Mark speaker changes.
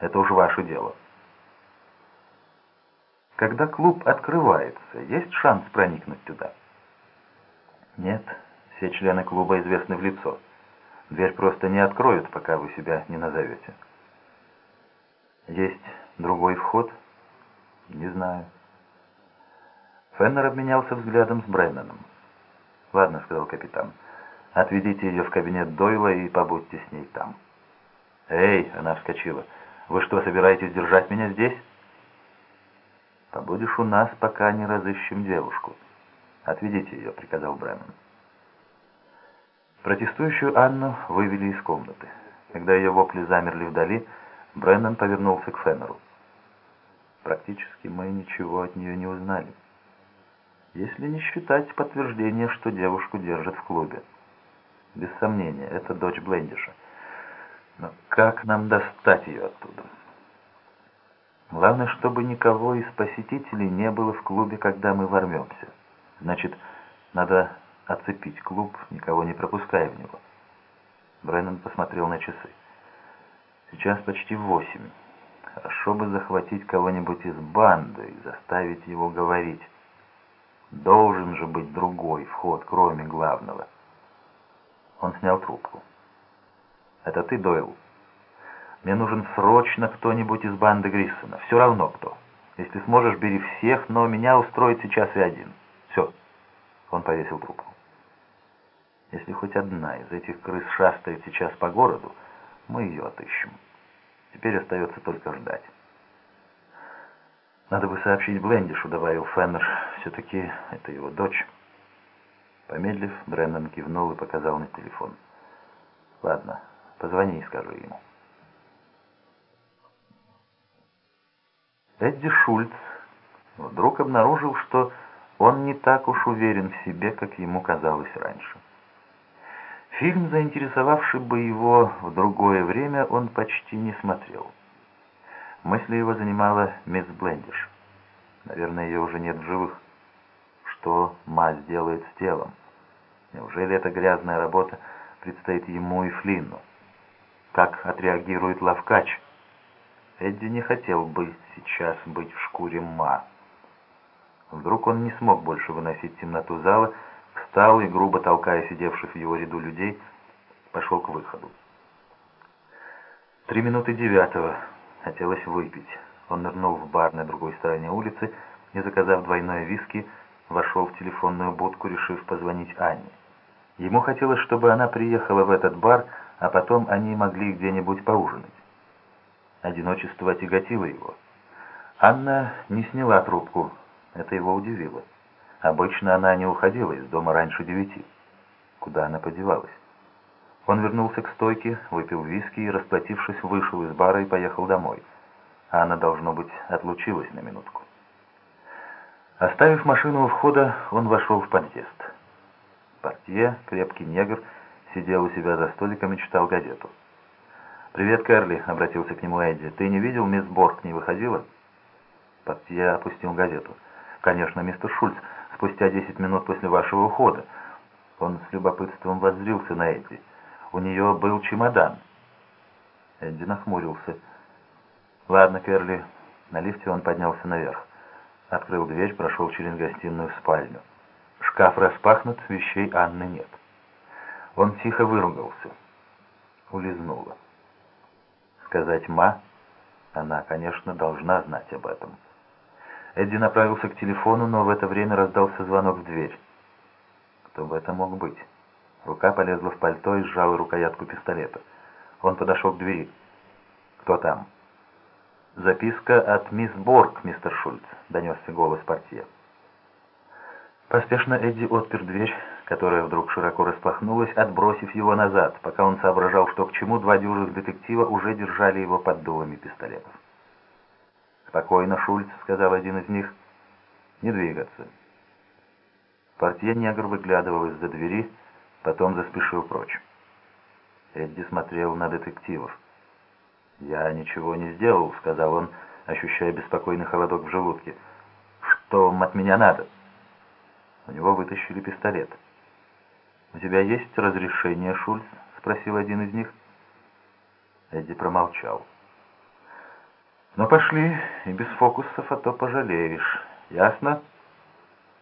Speaker 1: это уж ваше дело. Когда клуб открывается, есть шанс проникнуть туда? Нет, все члены клуба известны в лицо. Дверь просто не откроют, пока вы себя не назовете. Есть другой вход? Не знаю. Феннер обменялся взглядом с Бреннаном. «Ладно», — сказал капитан, — «отведите ее в кабинет Дойла и побудьте с ней там». «Эй!» — она вскочила. «Вы что, собираетесь держать меня здесь?» «Побудешь у нас, пока не разыщем девушку. Отведите ее», — приказал Бреннан. Протестующую Анну вывели из комнаты. Когда ее вопли замерли вдали, Бреннан повернулся к Феннеру. «Практически мы ничего от нее не узнали. Если не считать подтверждения, что девушку держат в клубе. Без сомнения, это дочь Блендиша. Но как нам достать ее оттуда?» Главное, чтобы никого из посетителей не было в клубе, когда мы ворвемся. Значит, надо оцепить клуб, никого не пропуская в него. Брэннон посмотрел на часы. Сейчас почти восемь. Хорошо бы захватить кого-нибудь из банды и заставить его говорить. Должен же быть другой вход, кроме главного. Он снял трубку. «Это ты, Дойл?» «Мне нужен срочно кто-нибудь из банды Гриссона. Все равно кто. Если сможешь, бери всех, но меня устроит сейчас и один. Все». Он повесил трубку. Если хоть одна из этих крыс шастает сейчас по городу, мы ее отыщем. Теперь остается только ждать. Надо бы сообщить Блендишу, добавил Феннер. Все-таки это его дочь. Помедлив, Бреннан кивнул и показал на телефон. Ладно, позвони и скажи ему. Эдди Шульц вдруг обнаружил, что он не так уж уверен в себе, как ему казалось раньше. Фильм, заинтересовавший бы его в другое время, он почти не смотрел. Мысли его занимала мисс Блендиш. Наверное, ее уже нет в живых. Что Ма сделает с телом? Неужели эта грязная работа предстоит ему и Флинну? Как отреагирует Лавкач? Эдди не хотел бы сейчас быть в шкуре Ма. Вдруг он не смог больше выносить темноту зала, встал и, грубо толкая сидевших в его ряду людей, пошел к выходу. Три минуты девятого. Хотелось выпить. Он нырнул в бар на другой стороне улицы и, заказав двойное виски, вошел в телефонную будку, решив позвонить Анне. Ему хотелось, чтобы она приехала в этот бар, а потом они могли где-нибудь поужинать. Одиночество тяготило его. Анна не сняла трубку. Это его удивило. Обычно она не уходила из дома раньше девяти. Куда она подевалась? Он вернулся к стойке, выпил виски и, расплатившись, вышел из бара и поехал домой. А она, должно быть, отлучилась на минутку. Оставив машину у входа, он вошел в подъезд. Портье, крепкий негр, сидел у себя за столиком и читал газету. «Привет, Кэрли», — обратился к нему Эдди. «Ты не видел, мисс Борг не выходила?» Портье опустил газету. «Конечно, мистер Шульц спустя десять минут после вашего ухода. Он с любопытством воззрился на Эдди. У нее был чемодан. Эдди нахмурился. «Ладно, Керли». На лифте он поднялся наверх. Открыл дверь, прошел через гостиную в спальню. Шкаф распахнут, вещей Анны нет. Он тихо выругался. Улизнула. Сказать «ма» она, конечно, должна знать об этом. Эдди направился к телефону, но в это время раздался звонок в дверь. Кто бы это мог быть? Рука полезла в пальто и сжала рукоятку пистолета. Он подошел к двери. «Кто там?» «Записка от мисс Борг, мистер Шульц», — донесся голос портье. Поспешно Эдди отпер дверь, которая вдруг широко распахнулась, отбросив его назад, пока он соображал, что к чему два дюжих детектива уже держали его под дулами пистолетов. «Спокойно, Шульц», — сказал один из них. «Не двигаться». Портье-негр выглядывал из-за двери, потом заспешил прочь. Эдди смотрел на детективов. «Я ничего не сделал», — сказал он, ощущая беспокойный холодок в желудке. «Что вам от меня надо?» У него вытащили пистолет. «У тебя есть разрешение, Шульц?» — спросил один из них. Эдди промолчал. Но пошли, и без фокусов, а то пожалеешь. Ясно?»